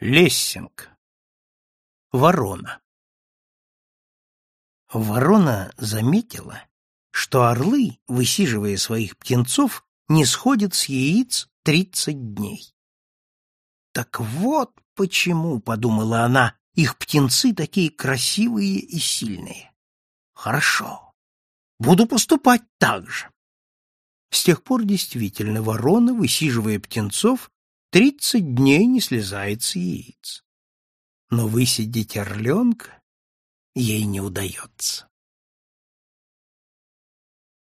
Лессинг. Ворона. Ворона заметила, что орлы, высиживая своих птенцов, не сходят с яиц тридцать дней. Так вот почему, подумала она, их птенцы такие красивые и сильные. Хорошо. Буду поступать так же. С тех пор действительно ворона, высиживая птенцов, тридцать дней не слезает с яиц. Но высидеть орленка ей не удается.